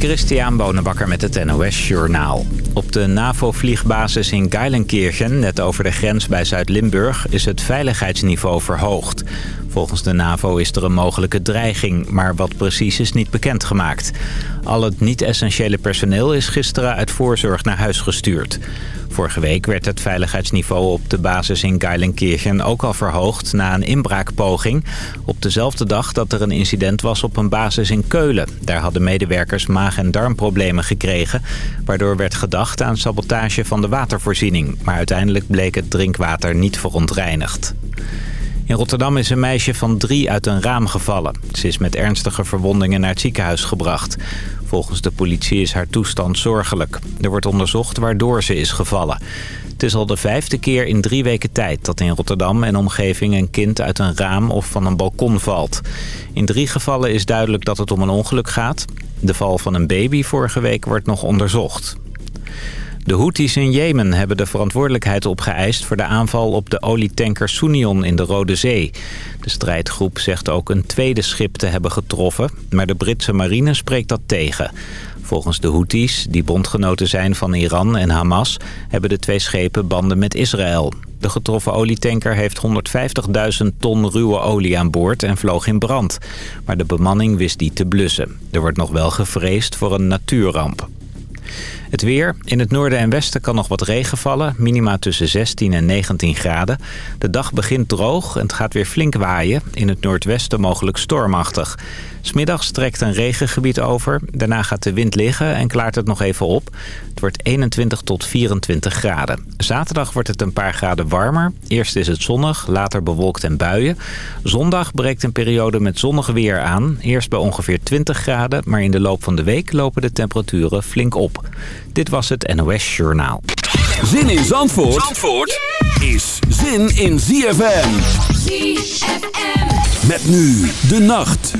Christian Bonenbakker met het NOS Journaal. Op de NAVO-vliegbasis in Geilenkirchen, net over de grens bij Zuid-Limburg, is het veiligheidsniveau verhoogd. Volgens de NAVO is er een mogelijke dreiging, maar wat precies is niet bekendgemaakt. Al het niet-essentiële personeel is gisteren uit voorzorg naar huis gestuurd. Vorige week werd het veiligheidsniveau op de basis in Geilenkirchen ook al verhoogd na een inbraakpoging. Op dezelfde dag dat er een incident was op een basis in Keulen. Daar hadden medewerkers maag- en darmproblemen gekregen, waardoor werd gedacht aan sabotage van de watervoorziening. Maar uiteindelijk bleek het drinkwater niet verontreinigd. In Rotterdam is een meisje van drie uit een raam gevallen. Ze is met ernstige verwondingen naar het ziekenhuis gebracht. Volgens de politie is haar toestand zorgelijk. Er wordt onderzocht waardoor ze is gevallen. Het is al de vijfde keer in drie weken tijd dat in Rotterdam en omgeving een kind uit een raam of van een balkon valt. In drie gevallen is duidelijk dat het om een ongeluk gaat. De val van een baby vorige week wordt nog onderzocht. De Houthis in Jemen hebben de verantwoordelijkheid opgeëist voor de aanval op de olietanker Sunion in de Rode Zee. De strijdgroep zegt ook een tweede schip te hebben getroffen, maar de Britse marine spreekt dat tegen. Volgens de Houthis, die bondgenoten zijn van Iran en Hamas, hebben de twee schepen banden met Israël. De getroffen olietanker heeft 150.000 ton ruwe olie aan boord en vloog in brand. Maar de bemanning wist die te blussen. Er wordt nog wel gevreesd voor een natuurramp. Het weer. In het noorden en westen kan nog wat regen vallen. Minima tussen 16 en 19 graden. De dag begint droog en het gaat weer flink waaien. In het noordwesten mogelijk stormachtig. Smiddags trekt een regengebied over. Daarna gaat de wind liggen en klaart het nog even op. Het wordt 21 tot 24 graden. Zaterdag wordt het een paar graden warmer. Eerst is het zonnig, later bewolkt en buien. Zondag breekt een periode met zonnig weer aan. Eerst bij ongeveer 20 graden, maar in de loop van de week lopen de temperaturen flink op. Dit was het NOS Journaal. Zin in Zandvoort, Zandvoort is zin in ZFM. ZFM. Met nu de nacht.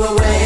away.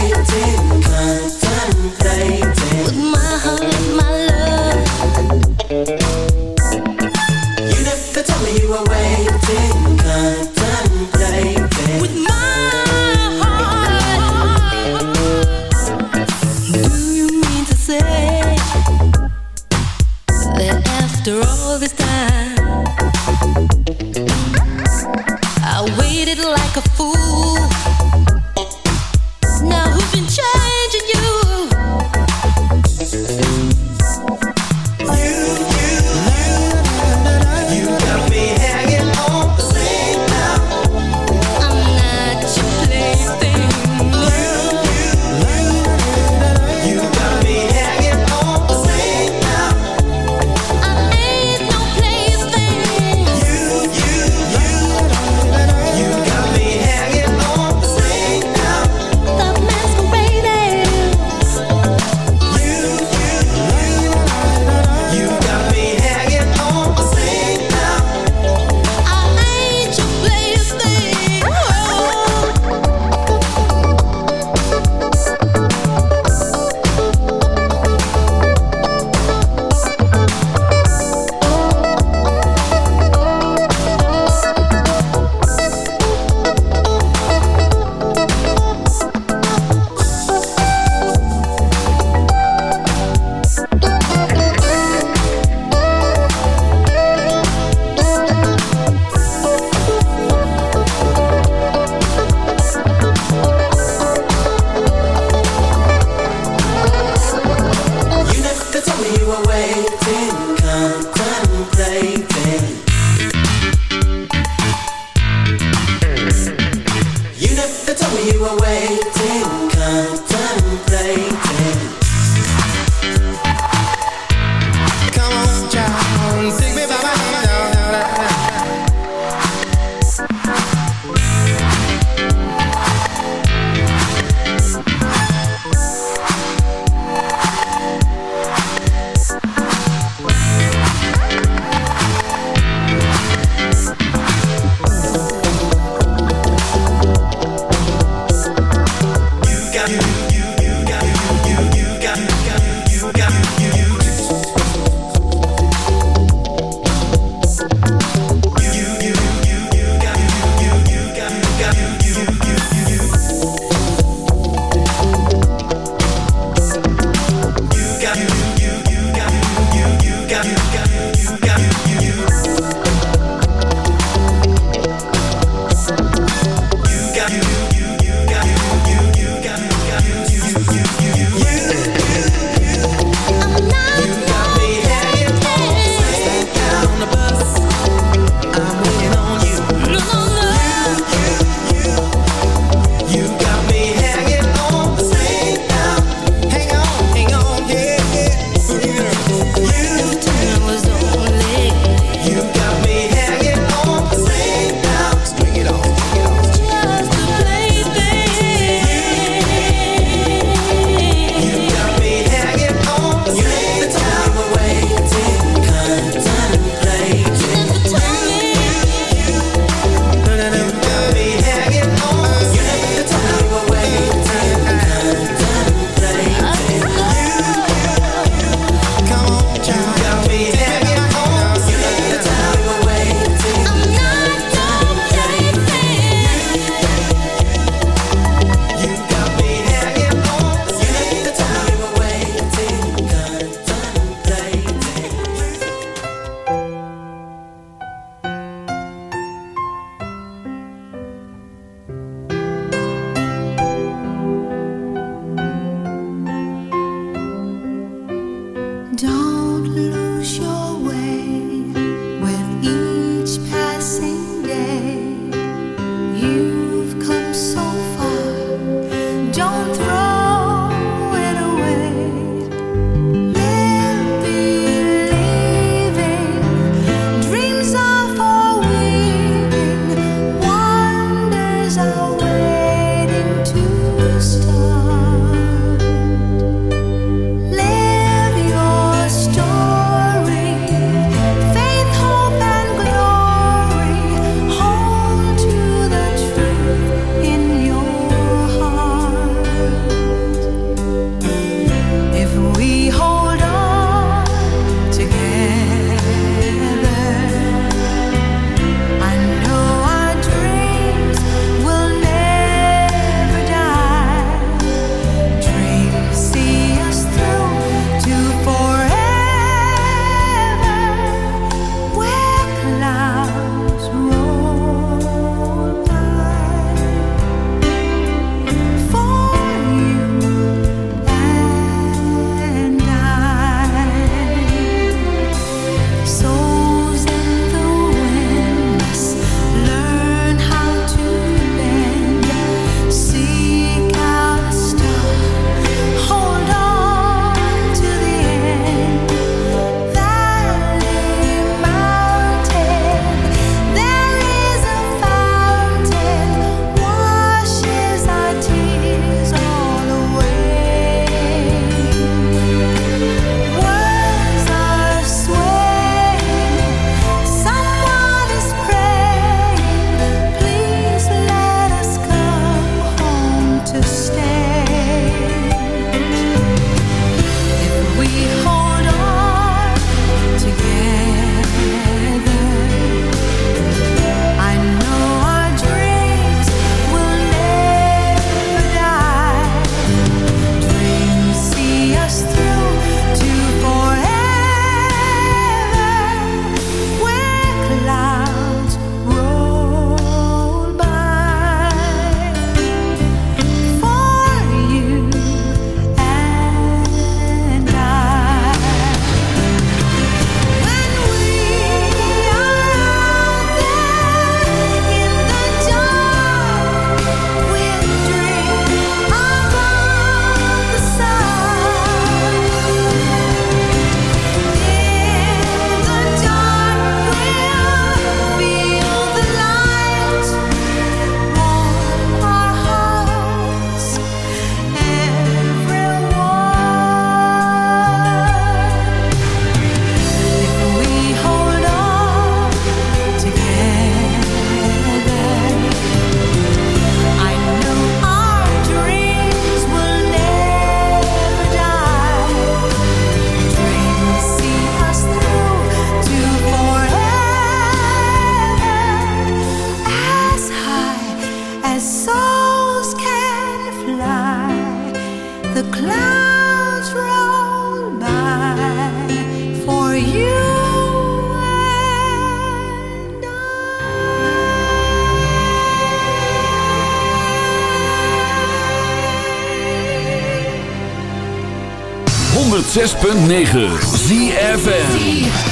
106.9 ZFN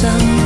pensando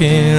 looking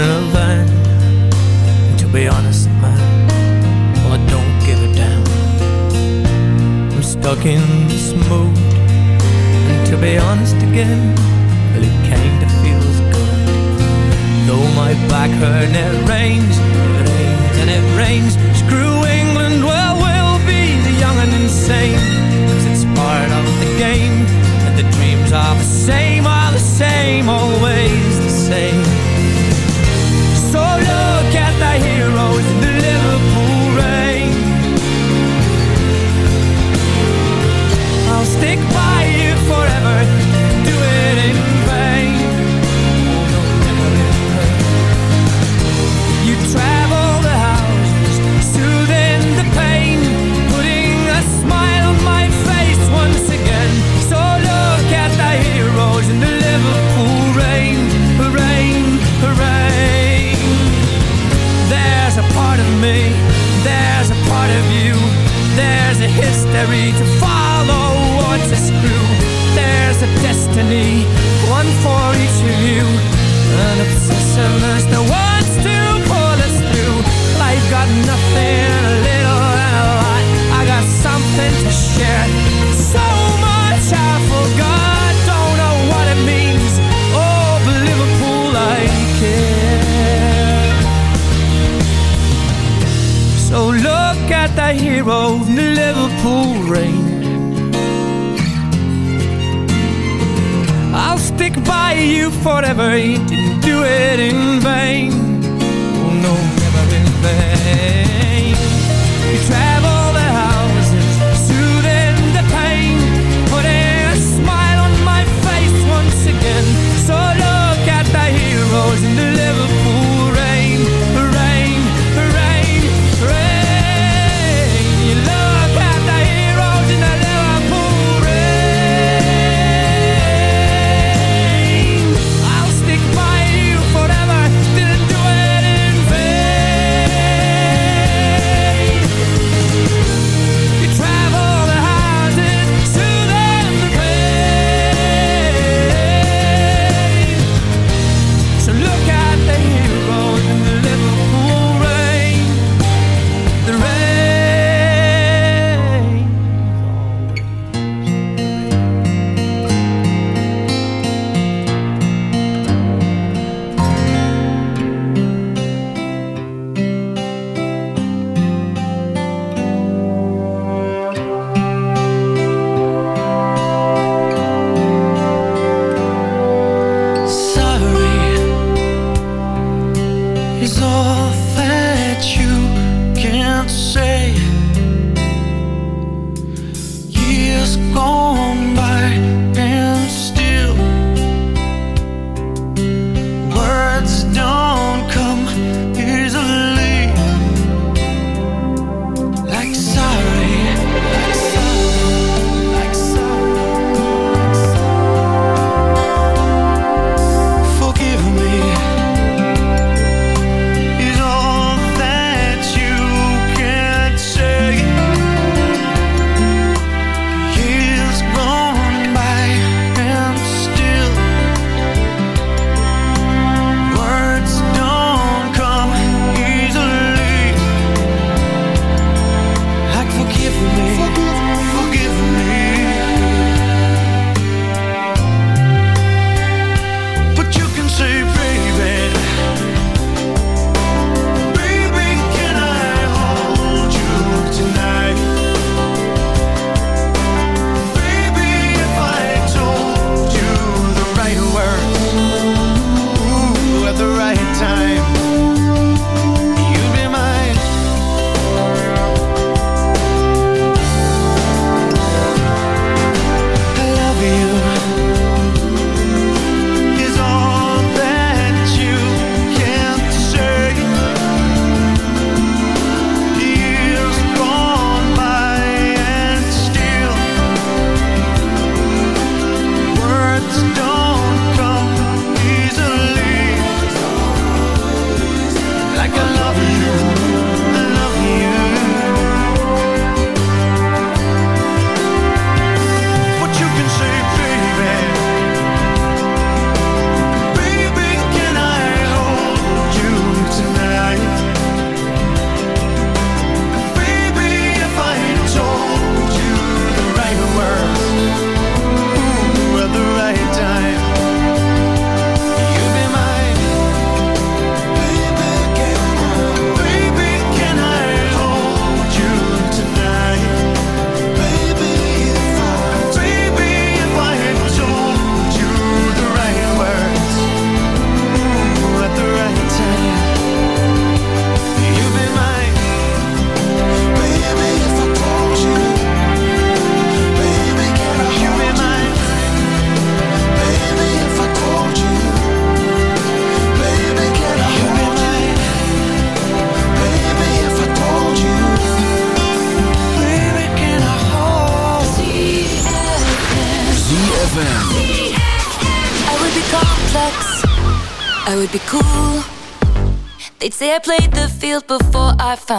he didn't do it in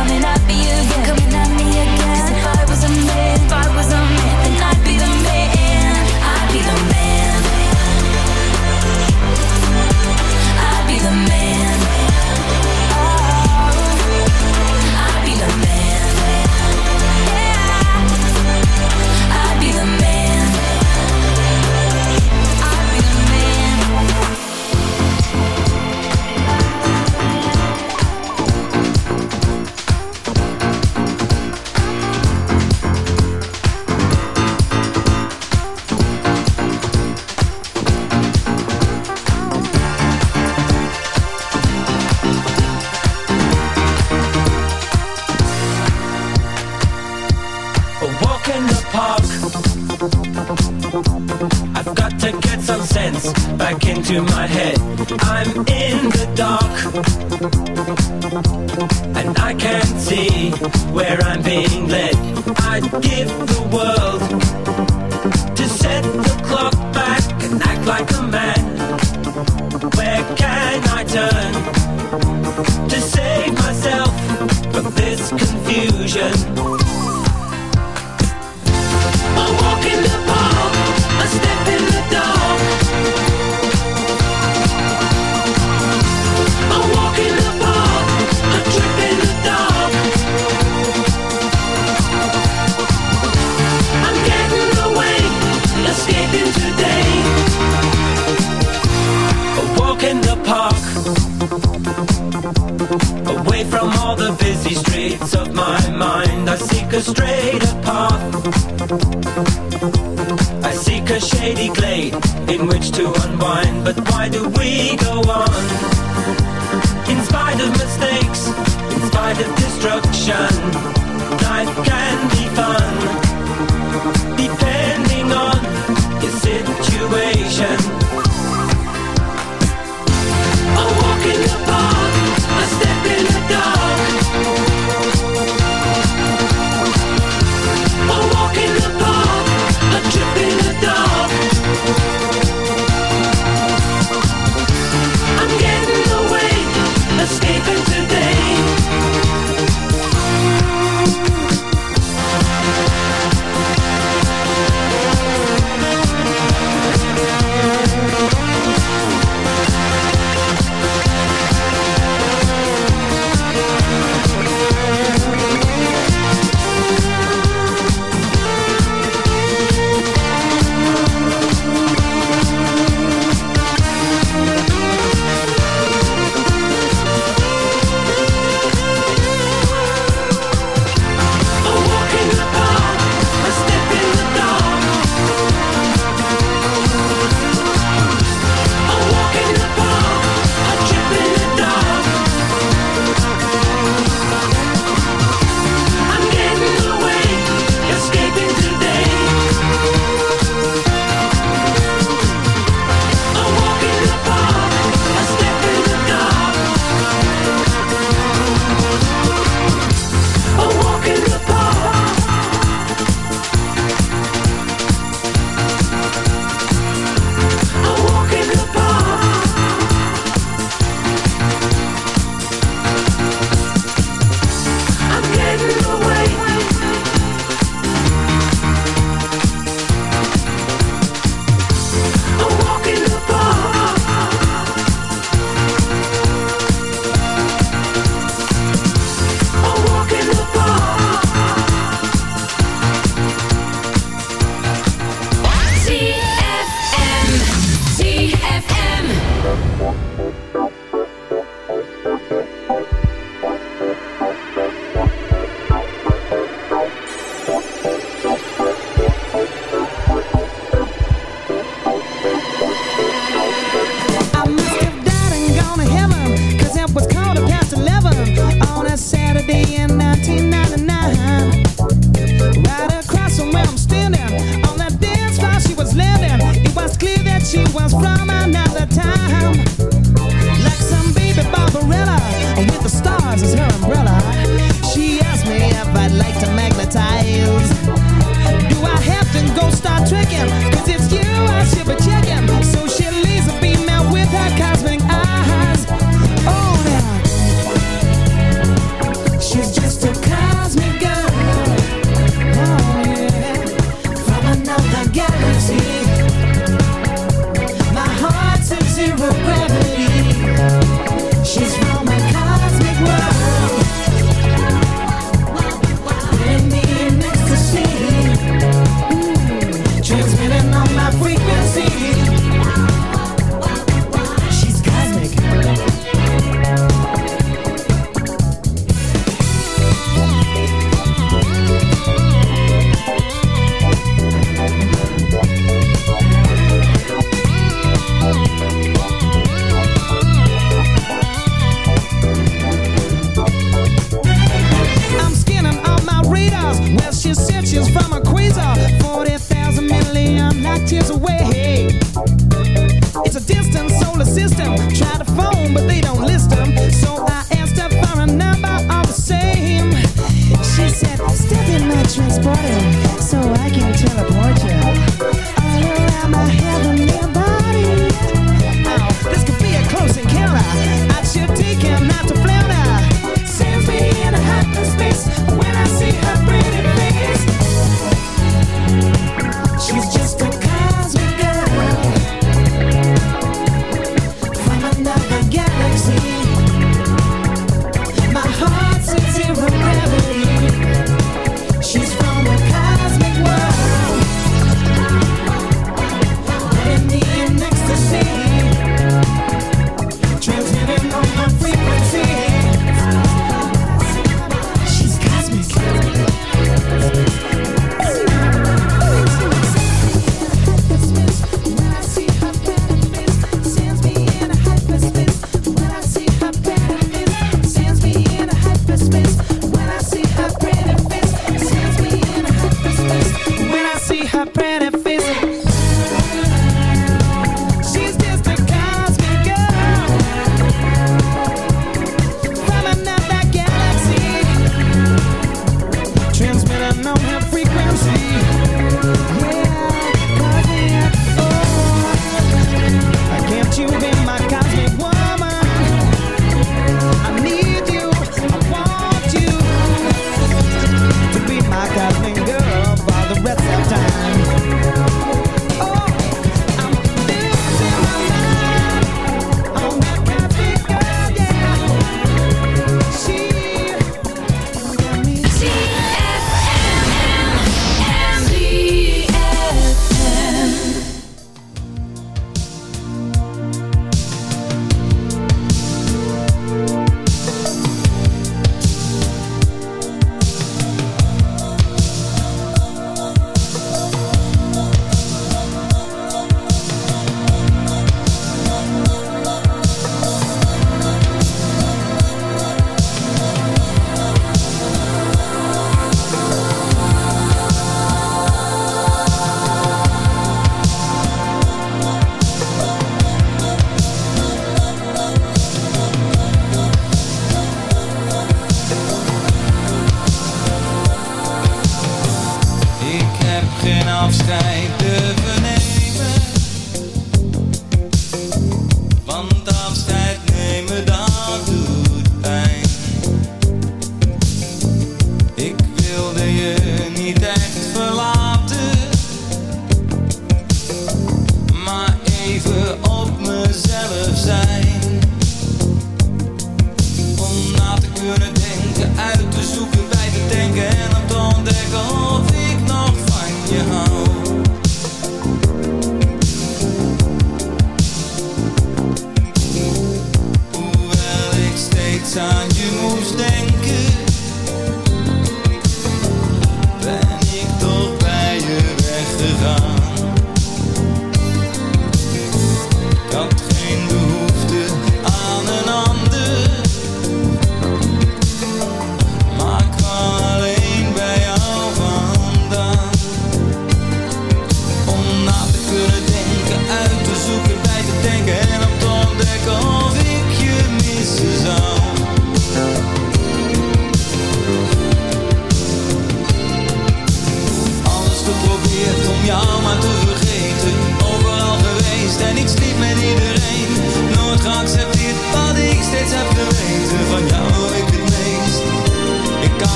coming up.